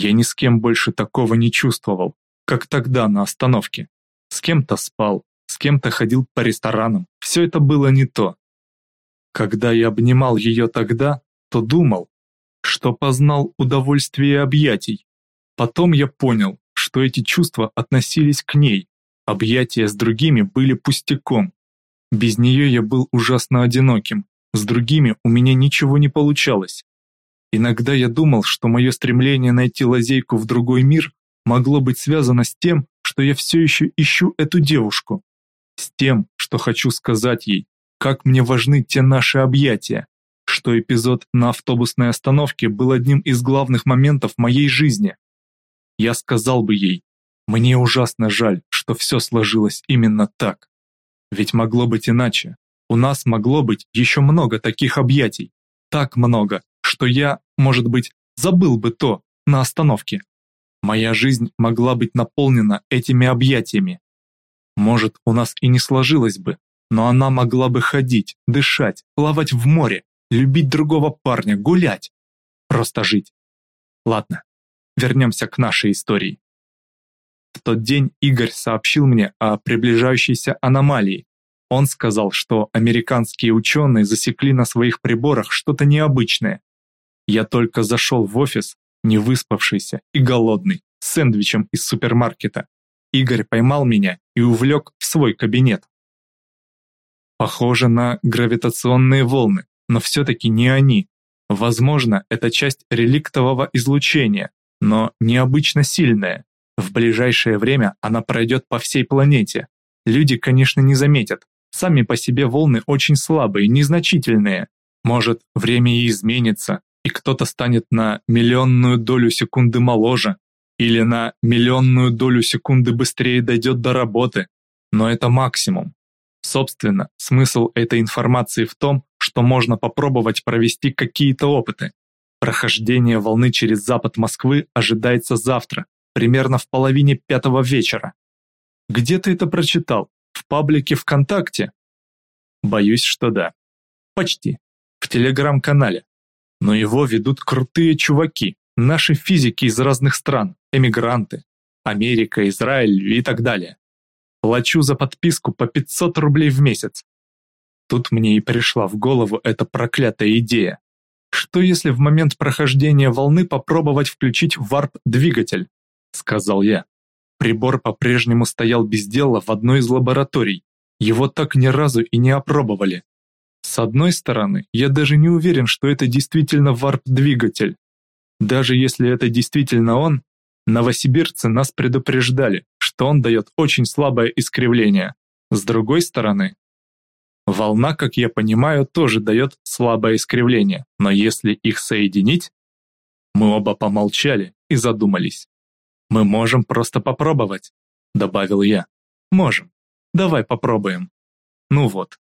Я ни с кем больше такого не чувствовал, как тогда на остановке. С кем-то спал, с кем-то ходил по ресторанам. Все это было не то. Когда я обнимал ее тогда, то думал, что познал удовольствие объятий. Потом я понял, что эти чувства относились к ней, объятия с другими были пустяком. Без нее я был ужасно одиноким, с другими у меня ничего не получалось. Иногда я думал, что мое стремление найти лазейку в другой мир могло быть связано с тем, что я все еще ищу эту девушку, с тем, что хочу сказать ей, как мне важны те наши объятия, что эпизод на автобусной остановке был одним из главных моментов моей жизни. Я сказал бы ей, мне ужасно жаль, что все сложилось именно так. Ведь могло быть иначе. У нас могло быть еще много таких объятий. Так много, что я, может быть, забыл бы то на остановке. Моя жизнь могла быть наполнена этими объятиями. Может, у нас и не сложилось бы, но она могла бы ходить, дышать, плавать в море, любить другого парня, гулять. Просто жить. Ладно, вернемся к нашей истории. В тот день Игорь сообщил мне о приближающейся аномалии. Он сказал, что американские ученые засекли на своих приборах что-то необычное. Я только зашел в офис, не выспавшийся и голодный, с сэндвичем из супермаркета. Игорь поймал меня и увлек в свой кабинет. Похоже на гравитационные волны, но все-таки не они. Возможно, это часть реликтового излучения, но необычно сильная. В ближайшее время она пройдет по всей планете. Люди, конечно, не заметят. Сами по себе волны очень слабые, незначительные. Может, время и изменится, и кто-то станет на миллионную долю секунды моложе, или на миллионную долю секунды быстрее дойдет до работы. Но это максимум. Собственно, смысл этой информации в том, что можно попробовать провести какие-то опыты. Прохождение волны через запад Москвы ожидается завтра, примерно в половине пятого вечера. Где ты это прочитал? В паблике ВКонтакте? Боюсь, что да. Почти. В телеграм-канале. Но его ведут крутые чуваки, наши физики из разных стран, эмигранты. Америка, Израиль и так далее. Плачу за подписку по 500 рублей в месяц. Тут мне и пришла в голову эта проклятая идея. Что если в момент прохождения волны попробовать включить варп-двигатель? Сказал я. Прибор по-прежнему стоял без дела в одной из лабораторий. Его так ни разу и не опробовали. С одной стороны, я даже не уверен, что это действительно варп-двигатель. Даже если это действительно он, новосибирцы нас предупреждали, что он дает очень слабое искривление. С другой стороны, волна, как я понимаю, тоже дает слабое искривление, но если их соединить... Мы оба помолчали и задумались. «Мы можем просто попробовать», — добавил я. «Можем. Давай попробуем». Ну вот,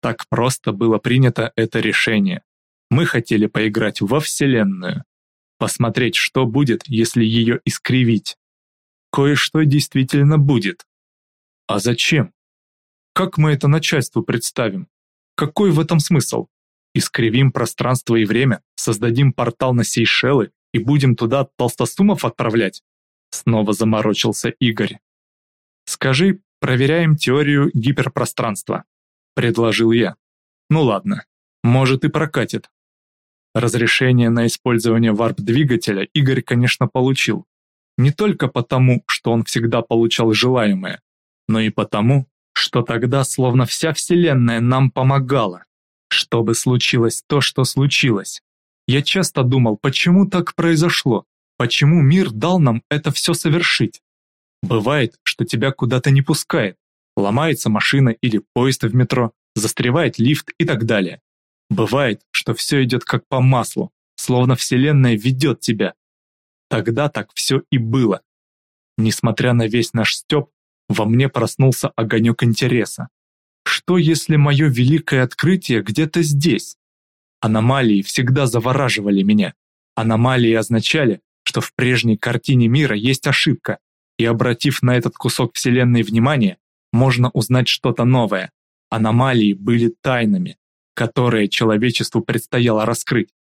так просто было принято это решение. Мы хотели поиграть во Вселенную, посмотреть, что будет, если ее искривить. Кое-что действительно будет. А зачем? Как мы это начальству представим? Какой в этом смысл? Искривим пространство и время, создадим портал на Сейшелы и будем туда толстосумов отправлять? Снова заморочился Игорь. Скажи, проверяем теорию гиперпространства предложил я. Ну ладно, может и прокатит. Разрешение на использование варп-двигателя Игорь, конечно, получил. Не только потому, что он всегда получал желаемое, но и потому, что тогда словно вся Вселенная нам помогала. Чтобы случилось то, что случилось. Я часто думал, почему так произошло, почему мир дал нам это все совершить. Бывает, что тебя куда-то не пускает, ломается машина или поезд в метро, застревает лифт и так далее. Бывает, что все идет как по маслу, словно Вселенная ведет тебя. Тогда так все и было. Несмотря на весь наш стёб, во мне проснулся огонек интереса. Что если мое великое открытие где-то здесь? Аномалии всегда завораживали меня. Аномалии означали, что в прежней картине мира есть ошибка, и обратив на этот кусок Вселенной внимание, можно узнать что-то новое. Аномалии были тайнами, которые человечеству предстояло раскрыть,